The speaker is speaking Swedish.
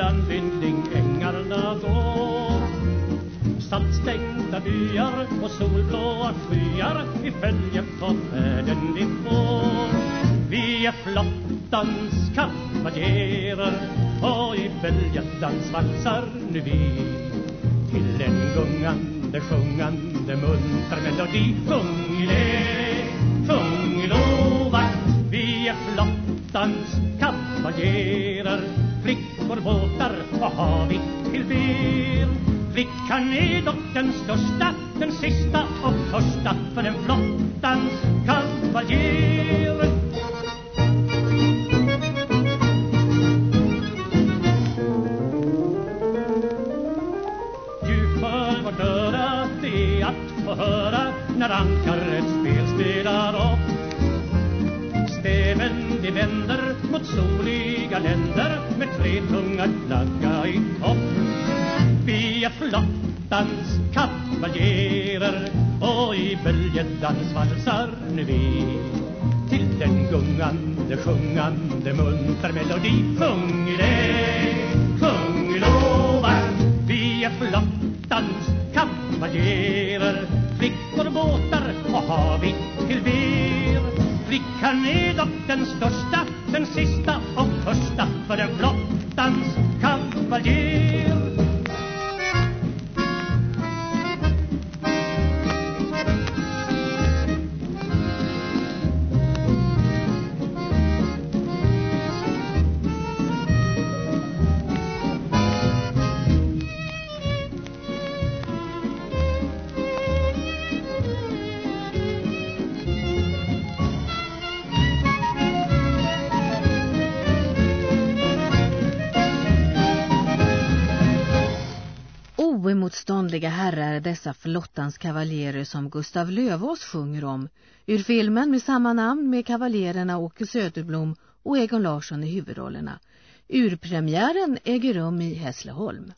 Norrlanden kring ängarna går Saltstänkta byar och solblåa skyar Vi följer på färden vi får Vi är flottans kavaljerer Och i böljetans valsar nu vi. Till en gungande, sjungande, munter melodi. Sjung i lek, sjung i lovakt! Vi är flottans kavaljerer Flick vår båtar och hav till ber Flickan är dock den största, den sista och första för en flottans kavaljer. Ljud för vårt öra, det är att få höra när ankaret spel spelar upp. Stäven de vänder mot soliga länder med tre tunga flagga i topp. Vi är flottans kavaljerer och i böljedans valsar nu vi. Till den gungande, sjungande munter melodi. Sjung i det, sjung lova. Vi är flottans kavaljerer. Flickor, båtar och hav till ver? Flickan är dock den största, den sista och första för en flottans kavaljer Oemotståndliga herrar dessa flottans kavaljerer som Gustav Lövås sjunger om ur filmen med samma namn med kavaljererna Åke Söderblom och Egon Larsson i huvudrollerna. Urpremiären äger rum i Hässleholm.